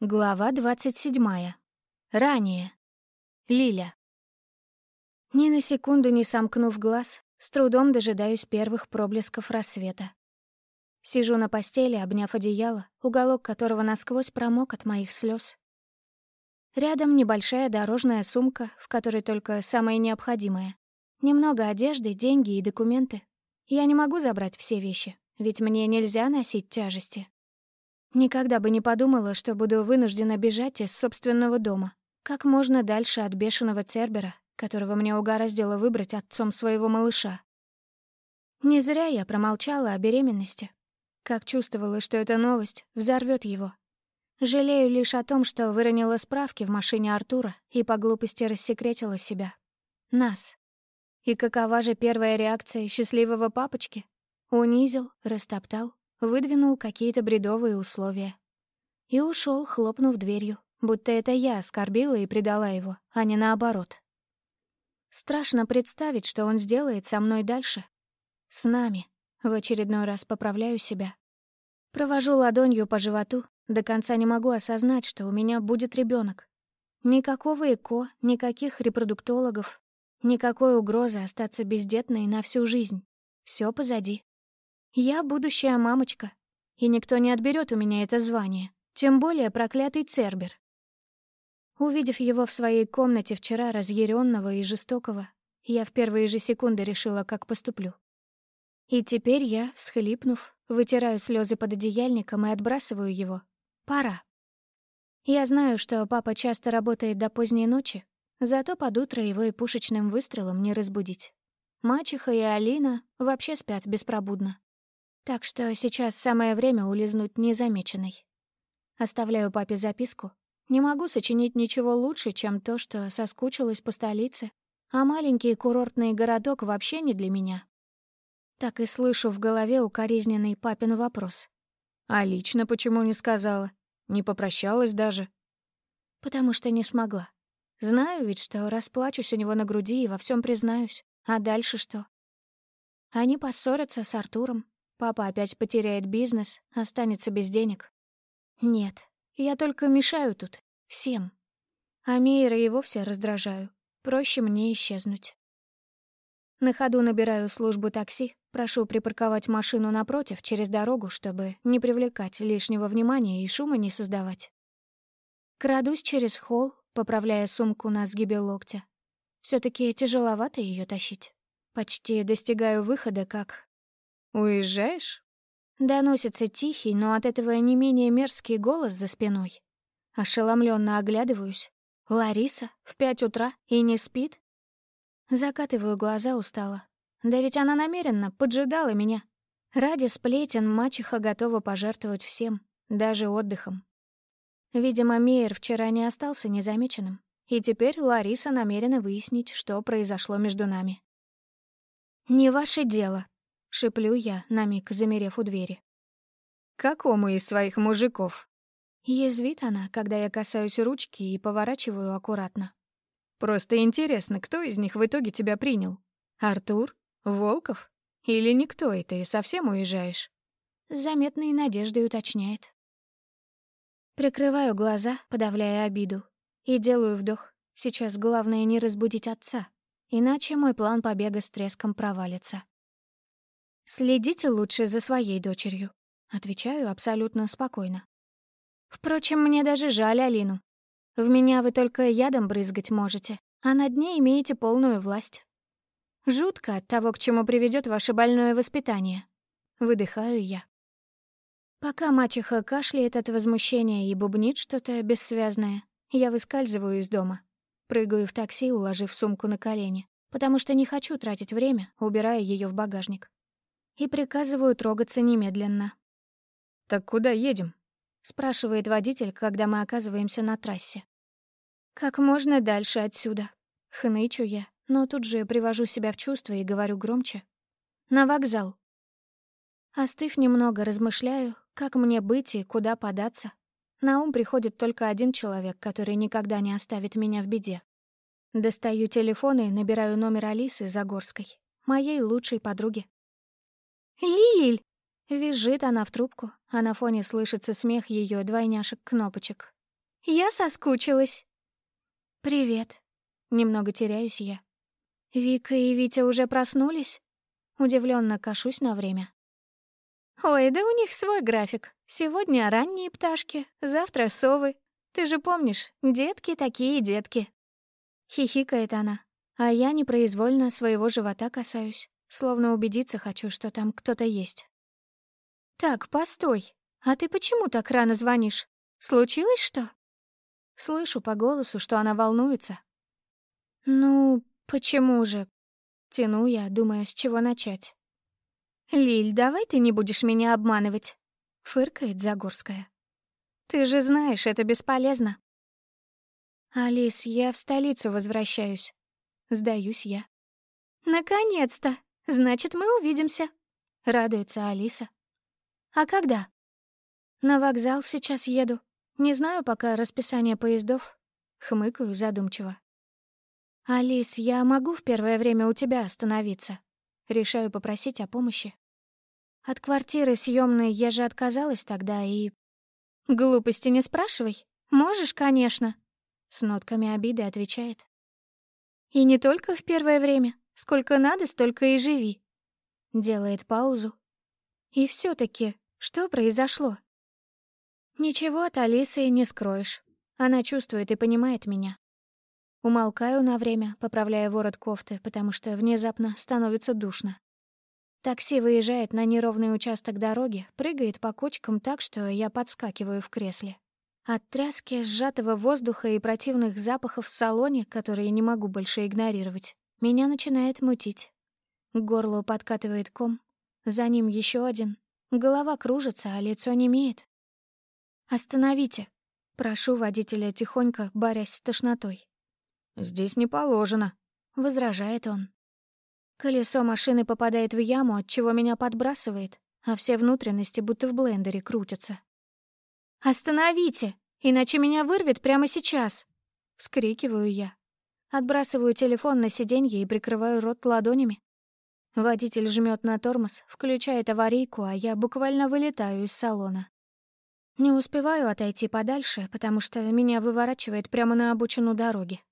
Глава 27. Ранее. Лиля. Ни на секунду не сомкнув глаз, с трудом дожидаюсь первых проблесков рассвета. Сижу на постели, обняв одеяло, уголок которого насквозь промок от моих слез. Рядом небольшая дорожная сумка, в которой только самое необходимое. Немного одежды, деньги и документы. Я не могу забрать все вещи, ведь мне нельзя носить тяжести. Никогда бы не подумала, что буду вынуждена бежать из собственного дома. Как можно дальше от бешеного Цербера, которого мне угораздило выбрать отцом своего малыша. Не зря я промолчала о беременности. Как чувствовала, что эта новость взорвет его. Жалею лишь о том, что выронила справки в машине Артура и по глупости рассекретила себя. Нас. И какова же первая реакция счастливого папочки? Унизил, растоптал, выдвинул какие-то бредовые условия. И ушел, хлопнув дверью, будто это я оскорбила и предала его, а не наоборот. Страшно представить, что он сделает со мной дальше. С нами. В очередной раз поправляю себя. Провожу ладонью по животу, до конца не могу осознать, что у меня будет ребенок. Никакого ЭКО, никаких репродуктологов, никакой угрозы остаться бездетной на всю жизнь. Все позади. Я будущая мамочка, и никто не отберет у меня это звание, тем более проклятый Цербер. Увидев его в своей комнате вчера, разъяренного и жестокого, я в первые же секунды решила, как поступлю. И теперь я, всхлипнув, вытираю слезы под одеяльником и отбрасываю его. Пора. Я знаю, что папа часто работает до поздней ночи, зато под утро его и пушечным выстрелом не разбудить. Мачеха и Алина вообще спят беспробудно. Так что сейчас самое время улизнуть незамеченной. Оставляю папе записку. Не могу сочинить ничего лучше, чем то, что соскучилась по столице, а маленький курортный городок вообще не для меня. Так и слышу в голове укоризненный папин вопрос. «А лично почему не сказала? Не попрощалась даже?» «Потому что не смогла. Знаю ведь, что расплачусь у него на груди и во всем признаюсь. А дальше что? Они поссорятся с Артуром, Папа опять потеряет бизнес, останется без денег. Нет, я только мешаю тут. Всем. А Мейра и вовсе раздражаю. Проще мне исчезнуть. На ходу набираю службу такси, прошу припарковать машину напротив, через дорогу, чтобы не привлекать лишнего внимания и шума не создавать. Крадусь через холл, поправляя сумку на сгибе локтя. все таки тяжеловато ее тащить. Почти достигаю выхода, как «Уезжаешь?» Доносится тихий, но от этого не менее мерзкий голос за спиной. Ошеломленно оглядываюсь. Лариса в пять утра и не спит? Закатываю глаза устало. Да ведь она намеренно поджидала меня. Ради сплетен мачеха готова пожертвовать всем, даже отдыхом. Видимо, Мейер вчера не остался незамеченным, и теперь Лариса намерена выяснить, что произошло между нами. «Не ваше дело», — шеплю я, на миг замерев у двери. «Какому из своих мужиков?» Язвит она, когда я касаюсь ручки и поворачиваю аккуратно. «Просто интересно, кто из них в итоге тебя принял? Артур? Волков? Или никто, и ты совсем уезжаешь?» С заметной надеждой уточняет. Прикрываю глаза, подавляя обиду, и делаю вдох. Сейчас главное не разбудить отца, иначе мой план побега с треском провалится. «Следите лучше за своей дочерью», — отвечаю абсолютно спокойно. «Впрочем, мне даже жаль Алину. В меня вы только ядом брызгать можете, а над ней имеете полную власть. Жутко от того, к чему приведет ваше больное воспитание. Выдыхаю я. Пока мачеха кашляет от возмущения и бубнит что-то бессвязное, я выскальзываю из дома. Прыгаю в такси, уложив сумку на колени, потому что не хочу тратить время, убирая ее в багажник и приказываю трогаться немедленно. «Так куда едем?» — спрашивает водитель, когда мы оказываемся на трассе. «Как можно дальше отсюда?» — хнычу я, но тут же привожу себя в чувство и говорю громче. «На вокзал». Остыв немного, размышляю, как мне быть и куда податься. На ум приходит только один человек, который никогда не оставит меня в беде. Достаю телефон и набираю номер Алисы Загорской, моей лучшей подруги. «Лиль!» Визжит она в трубку, а на фоне слышится смех ее двойняшек-кнопочек. Я соскучилась». «Привет». Немного теряюсь я. Вика и Витя уже проснулись? Удивленно кашусь на время. Ой, да у них свой график. Сегодня ранние пташки, завтра совы. Ты же помнишь, детки такие детки. Хихикает она, а я непроизвольно своего живота касаюсь, словно убедиться хочу, что там кто-то есть. Так, постой. А ты почему так рано звонишь? Случилось что? Слышу по голосу, что она волнуется. Ну, почему же? Тяну я, думая, с чего начать. «Лиль, давай ты не будешь меня обманывать», — фыркает Загорская. «Ты же знаешь, это бесполезно». «Алис, я в столицу возвращаюсь». Сдаюсь я. «Наконец-то! Значит, мы увидимся», — радуется Алиса. «А когда?» «На вокзал сейчас еду. Не знаю пока расписание поездов». Хмыкаю задумчиво. «Алис, я могу в первое время у тебя остановиться?» Решаю попросить о помощи. От квартиры съемной я же отказалась тогда и... Глупости не спрашивай. Можешь, конечно. С нотками обиды отвечает. И не только в первое время. Сколько надо, столько и живи. Делает паузу. И все таки что произошло? Ничего от Алисы не скроешь. Она чувствует и понимает меня. Умолкаю на время, поправляя ворот кофты, потому что внезапно становится душно. Такси выезжает на неровный участок дороги, прыгает по кочкам так, что я подскакиваю в кресле. От тряски, сжатого воздуха и противных запахов в салоне, которые не могу больше игнорировать, меня начинает мутить. К горлу подкатывает ком, за ним еще один. Голова кружится, а лицо немеет. «Остановите!» — прошу водителя тихонько, борясь с тошнотой. «Здесь не положено», — возражает он. Колесо машины попадает в яму, от чего меня подбрасывает, а все внутренности будто в блендере крутятся. «Остановите, иначе меня вырвет прямо сейчас!» — вскрикиваю я. Отбрасываю телефон на сиденье и прикрываю рот ладонями. Водитель жмет на тормоз, включает аварийку, а я буквально вылетаю из салона. Не успеваю отойти подальше, потому что меня выворачивает прямо на обочину дороги.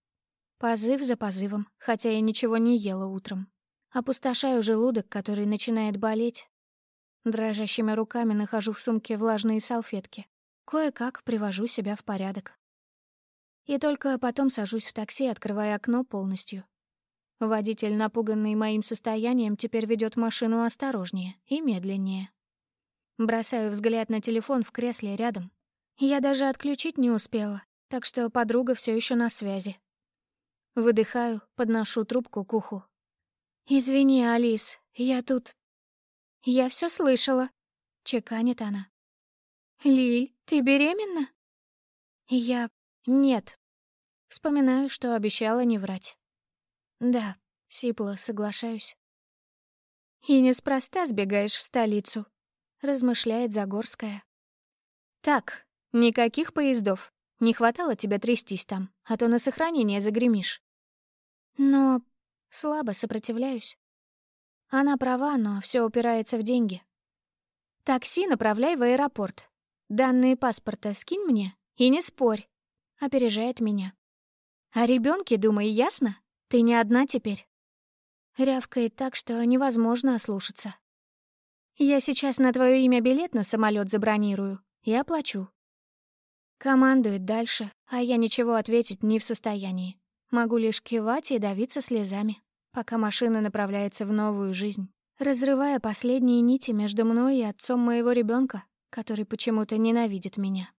Позыв за позывом, хотя я ничего не ела утром. Опустошаю желудок, который начинает болеть. Дрожащими руками нахожу в сумке влажные салфетки. Кое-как привожу себя в порядок. И только потом сажусь в такси, открывая окно полностью. Водитель, напуганный моим состоянием, теперь ведет машину осторожнее и медленнее. Бросаю взгляд на телефон в кресле рядом. Я даже отключить не успела, так что подруга все еще на связи. Выдыхаю, подношу трубку к уху. «Извини, Алис, я тут...» «Я все слышала», — чеканит она. «Лиль, ты беременна?» «Я... нет». Вспоминаю, что обещала не врать. «Да», — сипло соглашаюсь. «И неспроста сбегаешь в столицу», — размышляет Загорская. «Так, никаких поездов. Не хватало тебя трястись там, а то на сохранение загремишь. Но слабо сопротивляюсь. Она права, но все упирается в деньги. Такси направляй в аэропорт. Данные паспорта скинь мне и не спорь. Опережает меня. О ребенке думай, ясно? Ты не одна теперь. Рявкает так, что невозможно ослушаться. Я сейчас на твое имя билет на самолет забронирую и оплачу. Командует дальше, а я ничего ответить не в состоянии. Могу лишь кивать и давиться слезами, пока машина направляется в новую жизнь, разрывая последние нити между мной и отцом моего ребенка, который почему-то ненавидит меня.